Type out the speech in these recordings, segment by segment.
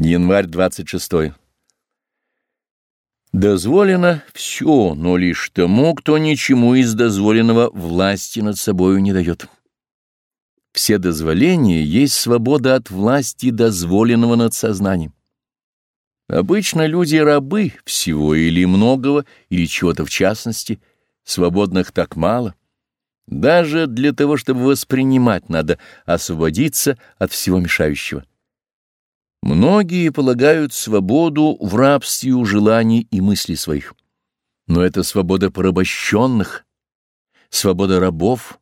Январь 26. Дозволено все, но лишь тому, кто ничему из дозволенного власти над собою не дает. Все дозволения есть свобода от власти дозволенного над сознанием. Обычно люди рабы всего или многого, или чего-то в частности, свободных так мало. Даже для того, чтобы воспринимать, надо освободиться от всего мешающего. Многие полагают свободу в рабстве у желаний и мыслей своих. Но это свобода порабощенных, свобода рабов.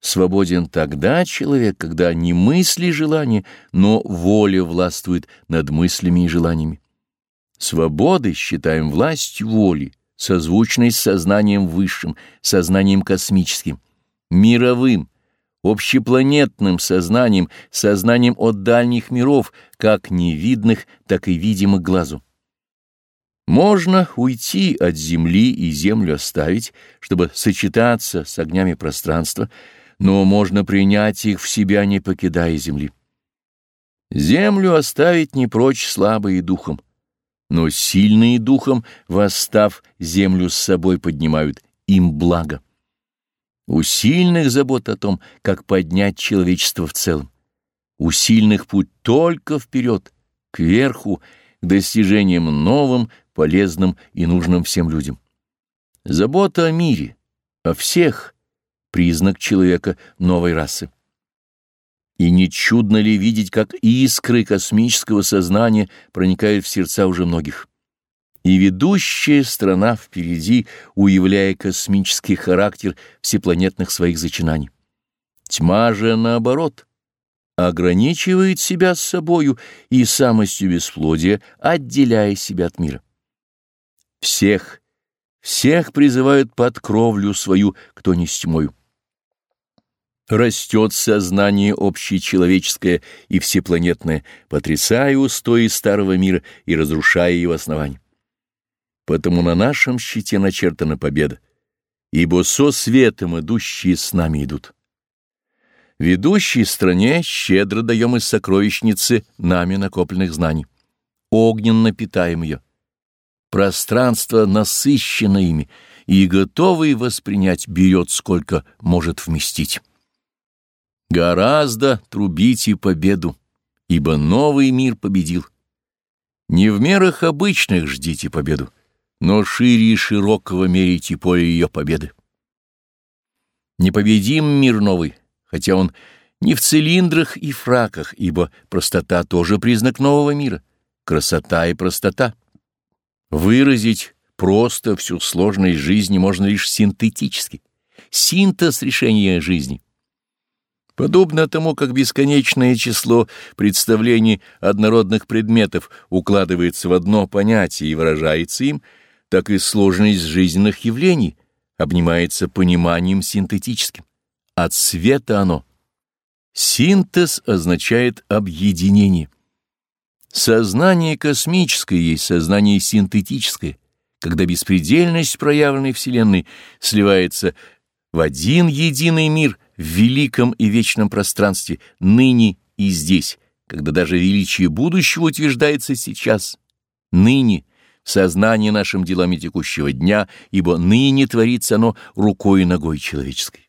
Свободен тогда человек, когда не мысли и желания, но воля властвует над мыслями и желаниями. Свободой считаем власть воли, созвучной с сознанием высшим, сознанием космическим, мировым, общепланетным сознанием, сознанием от дальних миров, как невидных, так и видимых глазу. Можно уйти от Земли и Землю оставить, чтобы сочетаться с огнями пространства, но можно принять их в себя, не покидая Земли. Землю оставить не прочь слабые духом, но сильные духом, восстав, землю с собой поднимают, им благо. У сильных забот о том, как поднять человечество в целом. У сильных путь только вперед, кверху, к достижениям новым, полезным и нужным всем людям. Забота о мире, о всех — признак человека новой расы. И не чудно ли видеть, как искры космического сознания проникают в сердца уже многих? И ведущая страна впереди, уявляя космический характер всепланетных своих зачинаний. Тьма же, наоборот, ограничивает себя с собою и самостью бесплодия, отделяя себя от мира. Всех, всех призывают под кровлю свою, кто не с тьмою. Растет сознание общечеловеческое и всепланетное, потрясая устои старого мира и разрушая его основания. Потому на нашем щите начертана победа, ибо со светом идущие с нами идут. Ведущей стране щедро даем из сокровищницы нами накопленных знаний. Огненно питаем ее. Пространство насыщено ими, и готовый воспринять берет, сколько может вместить. Гораздо трубите победу, ибо новый мир победил. Не в мерах обычных ждите победу, но шире и широкого мерите поле ее победы. Непобедим мир новый, хотя он не в цилиндрах и фраках, ибо простота тоже признак нового мира, красота и простота. Выразить просто всю сложность жизни можно лишь синтетически, синтез решения жизни. Подобно тому, как бесконечное число представлений однородных предметов укладывается в одно понятие и выражается им, так и сложность жизненных явлений обнимается пониманием синтетическим. От света оно. Синтез означает объединение. Сознание космическое есть сознание синтетическое, когда беспредельность проявленной Вселенной сливается в один единый мир в великом и вечном пространстве, ныне и здесь, когда даже величие будущего утверждается сейчас, ныне — сознание нашим делами текущего дня, ибо ныне творится оно рукой и ногой человеческой.